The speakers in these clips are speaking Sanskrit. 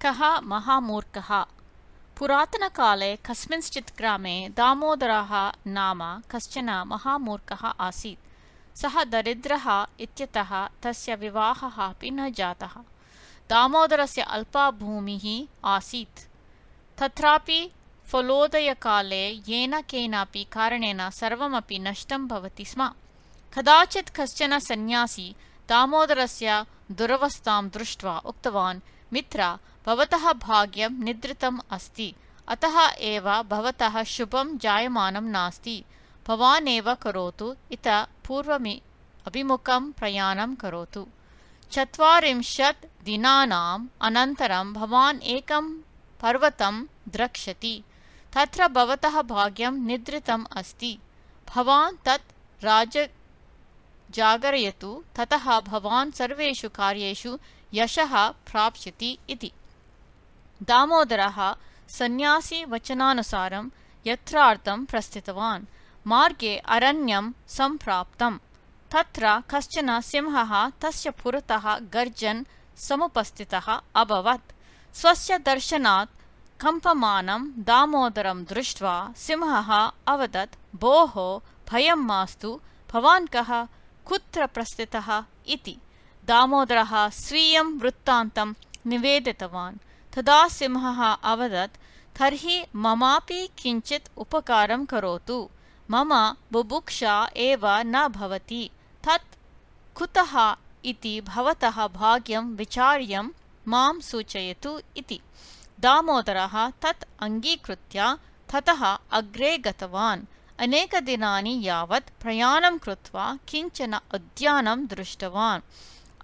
कः महामूर्खः? पुरातनकाले कस्मिंश्चित् ग्रामे दामोदरः नाम कश्चन महामूर्खः आसीत्। सः दरिद्रः इत्यतः तस्य विवाहः अपि न जातः। दामोदरस्य अल्पा भूमिः आसीत्। तत्रापि फलोदयकाले येन केनापि कारणेन सर्वमपि नष्टं भवति स्म। कदाचित् कश्चन सन्न्यासी दामोदरस्य दुरवस्थां दृष्ट्वा उक्तवान्, मित्र भवतः भाग्यं निद्रितम् अस्ति। अतः एव भवतः शुभं जायमानं नास्ति। भवान् एव करोतु। इतः पूर्वमि अभिमुखं प्रयाणं करोतु। चत्वारिंशत् दिनानाम् अनन्तरं भवान् एकं पर्वतं द्रक्ष्यति। तत्र भवतः भाग्यं निद्रितम् अस्ति। भवान् तत् राज जागरयतु। ततः भवान् सर्वेषु कार्येषु यशः प्राप्स्यति इति दामोदरः सन्न्यासीवचनानुसारं यत्रार्थं प्रस्थितवान्। मार्गे अरण्यं सम्प्राप्तम्। तत्र कश्चन सिंहः तस्य पुरतः गर्जन् समुपस्थितः अभवत्। स्वस्य दर्शनात् कम्पमानं दामोदरं दृष्ट्वा सिंहः अवदत् भोः भयं मास्तु भवान् कः कुत्र प्रस्थितः इति? दामोदरः स्वीयं वृत्तान्तं निवेदितवान् तदा सिंहः अवदत् तर्हि ममापि किञ्चित् उपकारं करोतु। मम बुभुक्षा एव न भवति। तत् कुतः इति भवतः भाग्यं विचार्यं मां सूचयतु इति। दामोदरः तत् अङ्गीकृत्य ततः अग्रे गतवान्। अनेकदिनानि यावत् प्रयाणं कृत्वा किञ्चन उद्यानं दृष्टवान्।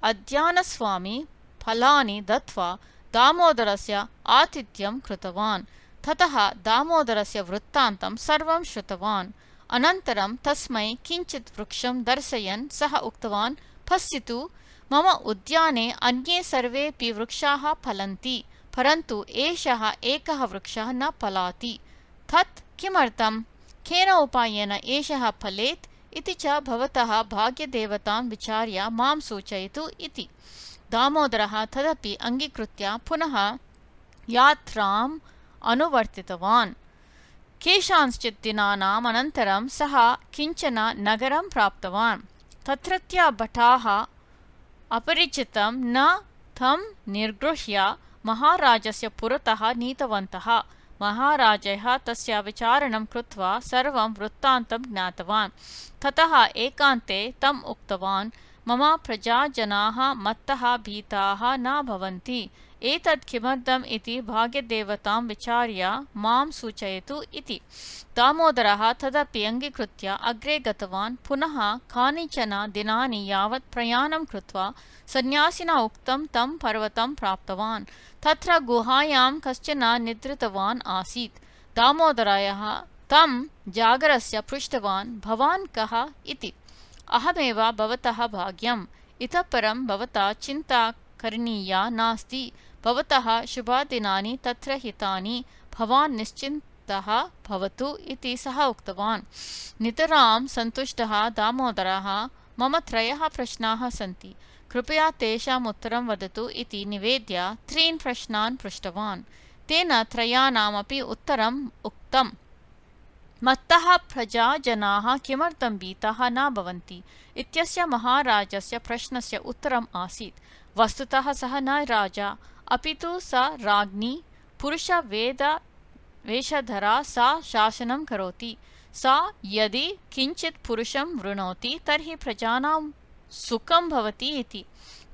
उद्यानस्वामी फलानि दत्त्वा दामोदरस्य आतिथ्यं कृतवान्। ततः दामोदरस्य वृत्तान्तं सर्वं श्रुतवान्। अनन्तरं तस्मै किञ्चित् वृक्षं दर्शयन् सः उक्तवान् पश्यतु मम उद्याने अन्ये सर्वेऽपि वृक्षाः फलन्ति परन्तु एषः एकः वृक्षः न फलाति। तत् किमर्थम्? केन उपायेन एषः फलेत्? इति च भवतः भाग्यदेवतां विचार्य मां सूचयतु इति दामोदरः तदपि अङ्गीकृत्य पुनः यात्राम् अनुवर्तितवान्। केषाञ्चित् दिनानाम् अनन्तरं सः किञ्चन नगरं प्राप्तवान्। तत्रत्य भटाः अपरिचितं न तं निर्गृह्य महाराजस्य पुरतः नीतवन्तः। महाराजः तस्य विचारणं कृत्वा सर्वं वृत्तान्तं ज्ञातवान्। ततः एकान्ते तम् उक्तवान् मम प्रजाजनाः मत्तः भीताः न भवन्ति। एतत् किमर्थम् इति भाग्यदेवतां विचार्य मां सूचयतु इति। दामोदरः तदपि अङ्गीकृत्य अग्रे गतवान्। पुनः कानिचन दिनानि यावत् प्रयाणं कृत्वा सन्न्यासिना उक्तं तं पर्वतं प्राप्तवान्। तत्र गुहायां कश्चन निद्रितवान् आसीत्। दामोदरायः तं जागरस्य पृष्टवान्। भवान् कः इति अहमेव भवतः भाग्यम्। इतः परं भवता चिन्ता करणीया नास्ति। भवतः शुभादिनानि तत्र हितानि। भवान् निश्चिन्तः भवतु इति सः उक्तवान्। नितरां सन्तुष्टः दामोदरः। मम त्रयः प्रश्नाः सन्ति। कृपया तेषाम् उत्तरं वदतु इति निवेद्य त्रीन् प्रश्नान् पृष्टवान्। तेन त्रयाणामपि उत्तरम् उक्तम् मत्तः प्रजाजनाः किमर्थं भीताः न भवन्ति? इत्यस्य महाराजस्य प्रश्नस्य उत्तरम् आसीत्। वस्तुतः सः न राजा। अपि तु स राज्ञी पुरुषवेद वेषधरा सा शासनं करोति। सा यदि किञ्चित् पुरुषं वृणोति, तर्हि प्रजानां सुखं भवति इति।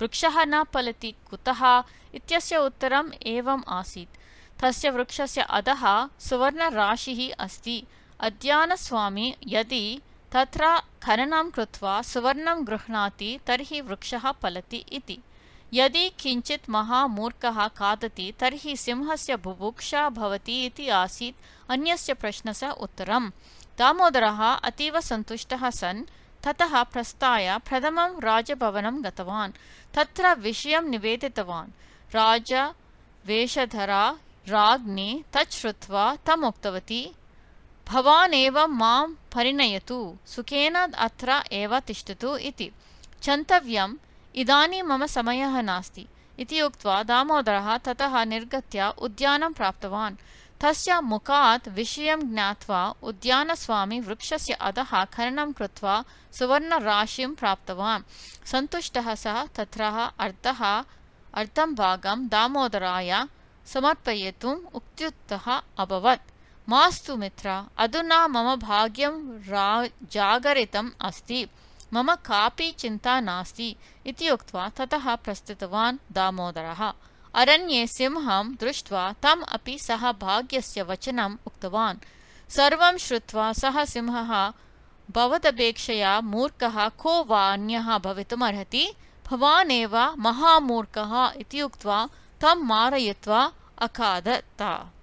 वृक्षः न फलति कुतः? इत्यस्य उत्तरम् एवम् आसीत्। तस्य वृक्षस्य अधः सुवर्णराशिः अस्ति। अद्यानस्वामी यदि तत्र खननं कृत्वा सुवर्णं गृह्णाति तर्हि वृक्षः फलति इति। यदि किञ्चित् महामूर्खः खादति तर्हि सिंहस्य बुभुक्षा भवति इति आसीत् अन्यस्य प्रश्नस्य उत्तरं। दामोदरः अतीव सन्तुष्टः सन् ततः प्रस्थाय प्रथमं राजभवनं गतवान् तत्र विषयं निवेदितवान्। राजवेषधरा राज्ञी तत् श्रुत्वा तम् उक्तवती भवान् एव मां परिणयतु सुखेन अत्र एव तिष्ठतु इति। क्षन्तव्यम् इदानीं मम समयः नास्ति। इति उक्त्वा दामोदरः ततः निर्गत्य उद्यानं प्राप्तवान्। तस्य मुखात् विषयं ज्ञात्वा उद्यानस्वामी वृक्षस्य अधः खननं कृत्वा सुवर्णराशिं प्राप्तवान्। सन्तुष्टः सः तत्र अर्धः अर्धं भागं दामोदराय समर्पयितुम् उक्त्युक्तः अभवत् मास्तु मित्र अधुना मम भाग्यं रा जागरितम् अस्ति। मम कापि चिन्ता नास्ति इति उक्त्वा ततः प्रस्थितवान् दामोदरः। अरण्ये सिंहं दृष्ट्वा तम् अपि सः भाग्यस्य वचनम् उक्तवान्। सर्वं श्रुत्वा सः सिंहः भवदपेक्षया मूर्खः को वा अन्यः भवितुमर्हति? भवानेव महामूर्खः इति उक्त्वा तं मारयित्वा अखादत्